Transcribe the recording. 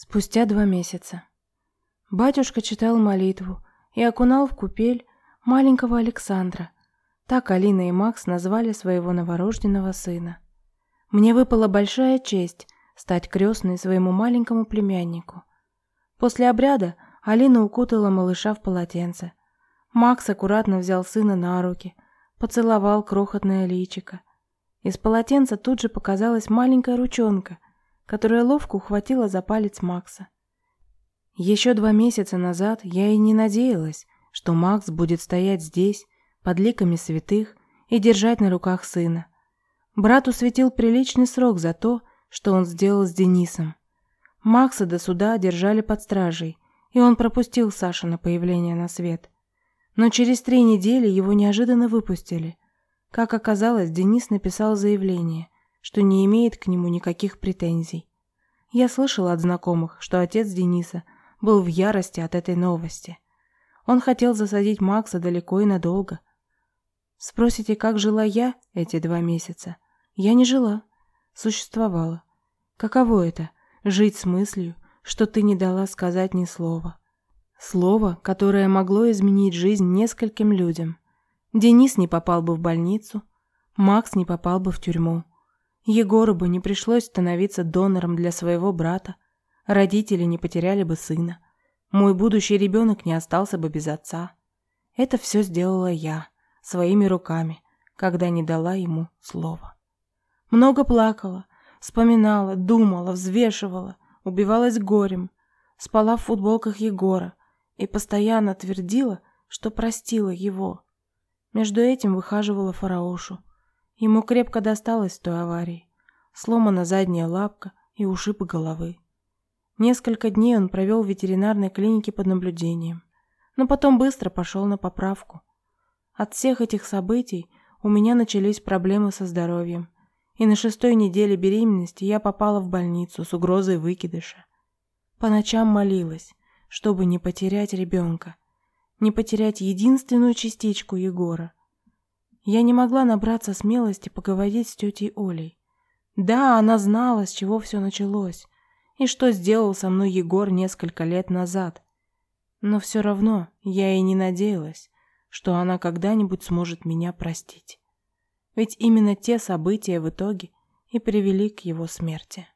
Спустя два месяца. Батюшка читал молитву и окунал в купель маленького Александра. Так Алина и Макс назвали своего новорожденного сына. Мне выпала большая честь стать крестной своему маленькому племяннику. После обряда Алина укутала малыша в полотенце. Макс аккуратно взял сына на руки, поцеловал крохотное личико. Из полотенца тут же показалась маленькая ручонка – которая ловко ухватила за палец Макса. Еще два месяца назад я и не надеялась, что Макс будет стоять здесь, под ликами святых, и держать на руках сына. Брату светил приличный срок за то, что он сделал с Денисом. Макса до суда держали под стражей, и он пропустил Саша на появление на свет. Но через три недели его неожиданно выпустили. Как оказалось, Денис написал заявление – что не имеет к нему никаких претензий. Я слышала от знакомых, что отец Дениса был в ярости от этой новости. Он хотел засадить Макса далеко и надолго. Спросите, как жила я эти два месяца? Я не жила, существовала. Каково это — жить с мыслью, что ты не дала сказать ни слова? Слово, которое могло изменить жизнь нескольким людям. Денис не попал бы в больницу, Макс не попал бы в тюрьму. Егору бы не пришлось становиться донором для своего брата, родители не потеряли бы сына, мой будущий ребенок не остался бы без отца. Это все сделала я, своими руками, когда не дала ему слова. Много плакала, вспоминала, думала, взвешивала, убивалась горем, спала в футболках Егора и постоянно твердила, что простила его. Между этим выхаживала Фараошу, Ему крепко досталось в той аварии. Сломана задняя лапка и ушиб головы. Несколько дней он провел в ветеринарной клинике под наблюдением, но потом быстро пошел на поправку. От всех этих событий у меня начались проблемы со здоровьем, и на шестой неделе беременности я попала в больницу с угрозой выкидыша. По ночам молилась, чтобы не потерять ребенка, не потерять единственную частичку Егора. Я не могла набраться смелости поговорить с тетей Олей. Да, она знала, с чего все началось, и что сделал со мной Егор несколько лет назад. Но все равно я и не надеялась, что она когда-нибудь сможет меня простить. Ведь именно те события в итоге и привели к его смерти.